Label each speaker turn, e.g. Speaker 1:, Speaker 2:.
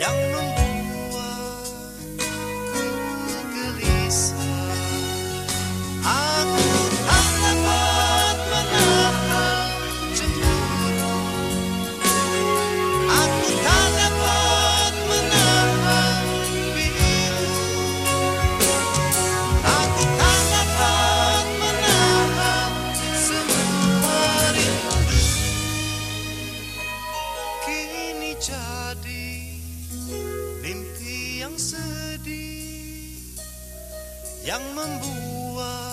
Speaker 1: yang membuatku gelisah. Aku tak dapat menahan cemburu. Aku tak dapat menahan pilu. Aku tak dapat menahan semua rindu. Kini jadi mimpi yang sedih yang membuat